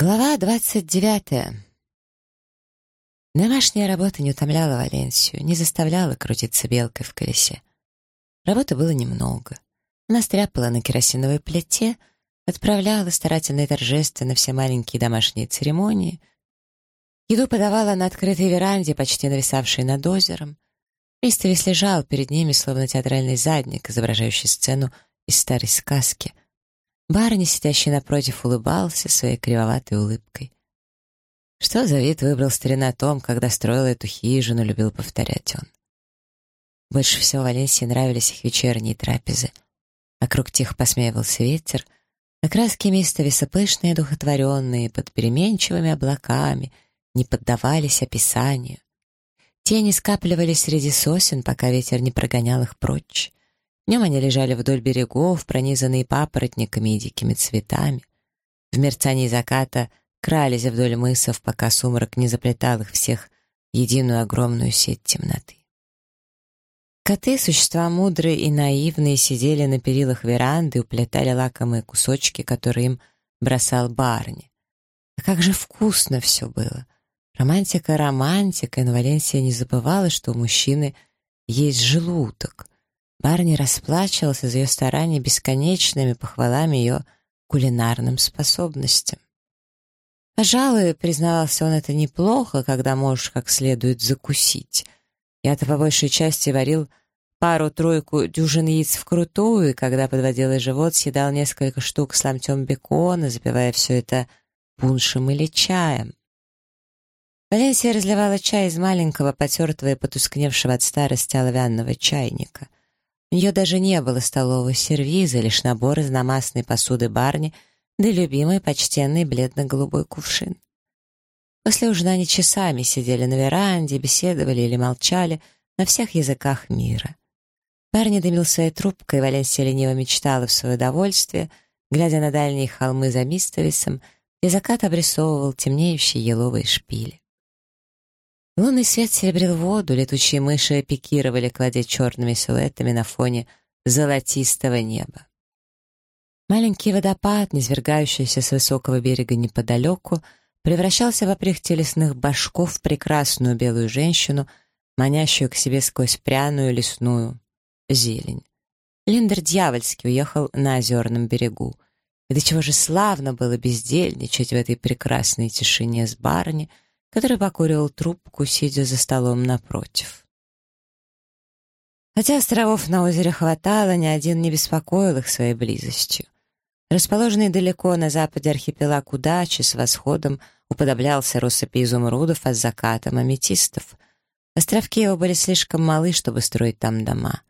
Глава двадцать девятая. Домашняя работа не утомляла Валенсию, не заставляла крутиться белкой в колесе. Работы было немного. Она стряпала на керосиновой плите, отправляла старательно и торжественно все маленькие домашние церемонии. Еду подавала на открытой веранде, почти нависавшей над озером. Мистер лежал перед ними, словно театральный задник, изображающий сцену из старой сказки — Барни, сидящий напротив, улыбался своей кривоватой улыбкой. Что за вид выбрал старина Том, когда строил эту хижину, любил повторять он. Больше всего Валенсии нравились их вечерние трапезы. Вокруг тихо посмеивался ветер, а краски места весопышные, духотворенные, под переменчивыми облаками, не поддавались описанию. Тени скапливались среди сосен, пока ветер не прогонял их прочь. Днем они лежали вдоль берегов, пронизанные папоротниками и дикими цветами. В мерцании заката крались вдоль мысов, пока сумрак не заплетал их всех в единую огромную сеть темноты. Коты, существа мудрые и наивные, сидели на перилах веранды и уплетали лакомые кусочки, которые им бросал Барни. А как же вкусно все было! Романтика романтика, но Валенсия не забывала, что у мужчины есть желудок. Барни расплачивался за ее старания бесконечными похвалами ее кулинарным способностям. Пожалуй, признавался он, это неплохо, когда можешь как следует закусить. Я-то по большей части варил пару-тройку дюжин яиц вкрутую, и когда подводил живот, съедал несколько штук с ломтем бекона, запивая все это пуншем или чаем. Валенсия разливала чай из маленького, потертого и потускневшего от старости оловянного чайника — нее даже не было столового сервиза, лишь набор из намастной посуды барни, да любимый почтенный бледно-голубой кувшин. После ужина они часами сидели на веранде, беседовали или молчали на всех языках мира. Барни дымил своей трубкой, Валенсия лениво мечтала в свое удовольствие, глядя на дальние холмы за Мистовисом, и закат обрисовывал темнеющие еловые шпили. Лунный свет серебрил воду, летучие мыши пикировали, кладя черными силуэтами на фоне золотистого неба. Маленький водопад, низвергающийся с высокого берега неподалеку, превращался в оприх телесных башков в прекрасную белую женщину, манящую к себе сквозь пряную лесную зелень. Линдер дьявольски уехал на озерном берегу. И до чего же славно было бездельничать в этой прекрасной тишине с барни — который покуривал трубку, сидя за столом напротив. Хотя островов на озере хватало, ни один не беспокоил их своей близостью. Расположенный далеко на западе архипелаг удачи с восходом уподоблялся россыпи изумрудов, а с закатом аметистов. Островки его были слишком малы, чтобы строить там дома.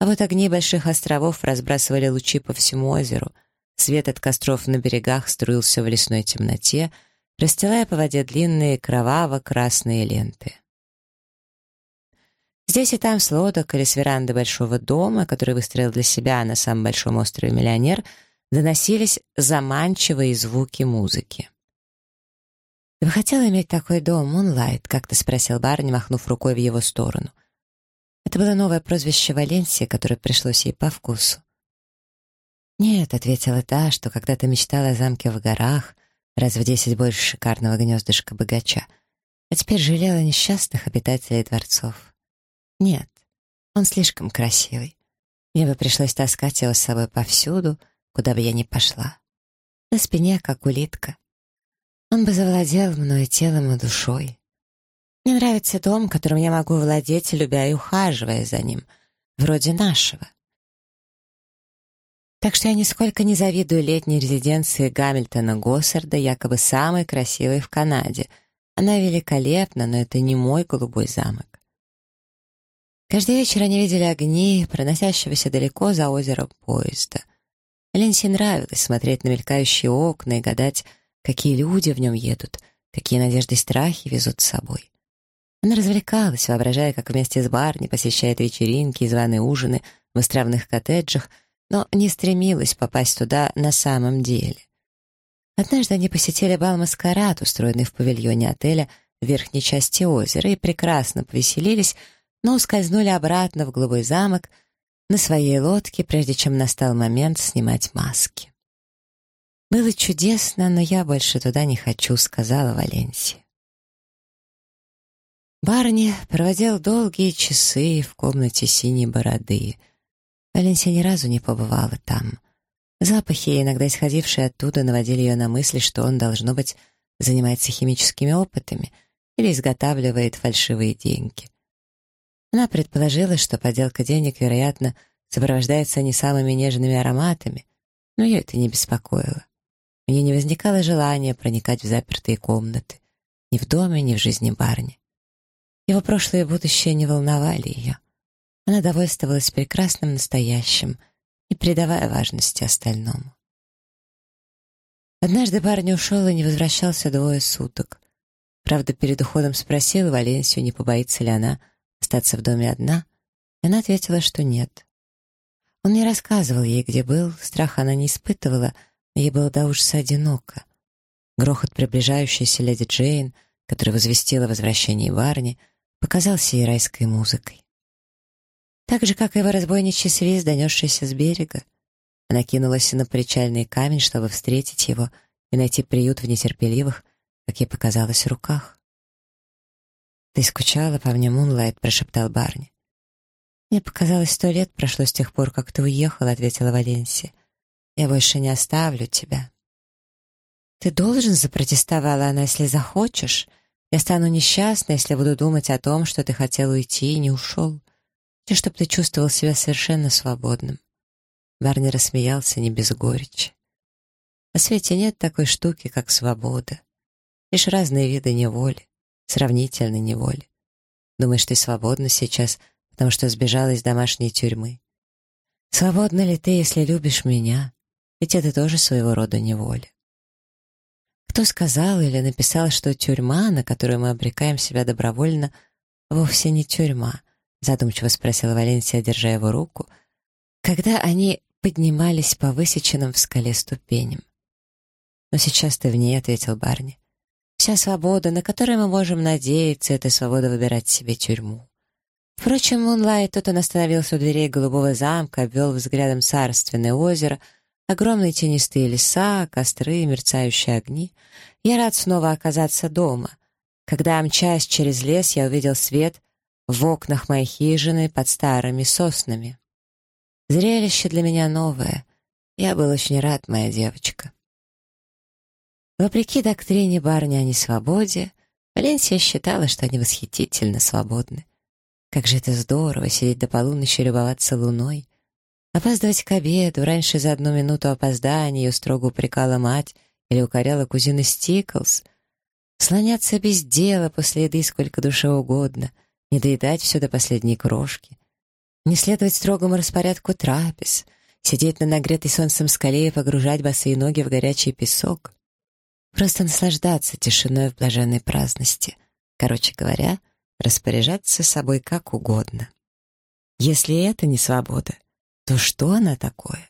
А вот огни больших островов разбрасывали лучи по всему озеру. Свет от костров на берегах струился в лесной темноте — расстилая по воде длинные кроваво-красные ленты. Здесь и там с лодок или с веранды большого дома, который выстроил для себя на самом большом острове миллионер, доносились заманчивые звуки музыки. «Ты бы хотела иметь такой дом, Мунлайт?» — как-то спросил Барни, махнув рукой в его сторону. Это было новое прозвище Валенсии, которое пришлось ей по вкусу. «Нет», — ответила та, что когда-то мечтала о замке в горах, раз в десять больше шикарного гнездышка богача, а теперь жалела несчастных обитателей дворцов. Нет, он слишком красивый. Мне бы пришлось таскать его с собой повсюду, куда бы я ни пошла. На спине, как улитка. Он бы завладел мной телом и душой. Мне нравится дом, которым я могу владеть, любя и ухаживая за ним, вроде нашего. Так что я нисколько не завидую летней резиденции Гамильтона Госсарда, якобы самой красивой в Канаде. Она великолепна, но это не мой голубой замок. Каждый вечер они видели огни, проносящегося далеко за озером поезда. Ленси нравилось смотреть на мелькающие окна и гадать, какие люди в нем едут, какие надежды и страхи везут с собой. Она развлекалась, воображая, как вместе с Барни посещает вечеринки и званые ужины в островных коттеджах — но не стремилась попасть туда на самом деле. Однажды они посетили бал-маскарад, устроенный в павильоне отеля в верхней части озера, и прекрасно повеселились, но ускользнули обратно в голубой замок на своей лодке, прежде чем настал момент снимать маски. «Было чудесно, но я больше туда не хочу», — сказала Валенсия. Барни проводил долгие часы в комнате синей бороды. Валенсия ни разу не побывала там. Запахи, иногда исходившие оттуда, наводили ее на мысли, что он, должно быть, занимается химическими опытами или изготавливает фальшивые деньги. Она предположила, что подделка денег, вероятно, сопровождается не самыми нежными ароматами, но ее это не беспокоило. У нее не возникало желания проникать в запертые комнаты, ни в доме, ни в жизни барни. Его прошлое и будущее не волновали ее. Она довольствовалась прекрасным настоящим, не придавая важности остальному. Однажды парень ушел и не возвращался двое суток. Правда, перед уходом спросил Валенсию, не побоится ли она остаться в доме одна, и она ответила, что нет. Он не рассказывал ей, где был, страха она не испытывала, ей было до ужаса одиноко. Грохот приближающейся леди Джейн, которая возвестила возвращение Варни, показался ей райской музыкой. Так же, как и его разбойничий свист, донесшийся с берега. Она кинулась на причальный камень, чтобы встретить его и найти приют в нетерпеливых, как ей показалось, руках. «Ты скучала по мне, Мунлайт», — прошептал Барни. «Мне показалось, сто лет прошло с тех пор, как ты уехала», — ответила Валенсия. «Я больше не оставлю тебя». «Ты должен», — запротестовала она, — «если захочешь. Я стану несчастной, если буду думать о том, что ты хотел уйти и не ушел. И чтобы ты чувствовал себя совершенно свободным». Барни рассмеялся не без горечи. На свете нет такой штуки, как свобода. Лишь разные виды неволи, сравнительной неволи. Думаешь, ты свободна сейчас, потому что сбежала из домашней тюрьмы? Свободна ли ты, если любишь меня? Ведь это тоже своего рода неволя. Кто сказал или написал, что тюрьма, на которую мы обрекаем себя добровольно, вовсе не тюрьма? Задумчиво спросила Валенсия, держа его руку, когда они поднимались по высеченным в скале ступеням. «Но сейчас ты в ней», — ответил Барни. «Вся свобода, на которую мы можем надеяться, это свобода выбирать себе тюрьму». Впрочем, Мунлайт тут он остановился у дверей голубого замка, обвел взглядом царственное озеро, огромные тенистые леса, костры, мерцающие огни. Я рад снова оказаться дома. Когда, мчась через лес, я увидел свет в окнах моей хижины под старыми соснами. Зрелище для меня новое. Я был очень рад, моя девочка. Вопреки доктрине барни о несвободе, Валенсия считала, что они восхитительно свободны. Как же это здорово сидеть до полуночи и любоваться луной. Опаздывать к обеду, раньше за одну минуту опоздания ее строго упрекала мать или укоряла кузина Стиклс. Слоняться без дела после еды сколько душе угодно, не доедать все до последней крошки не следовать строгому распорядку трапез, сидеть на нагретой солнцем скале и погружать босые ноги в горячий песок. Просто наслаждаться тишиной в блаженной праздности. Короче говоря, распоряжаться собой как угодно. Если это не свобода, то что она такое?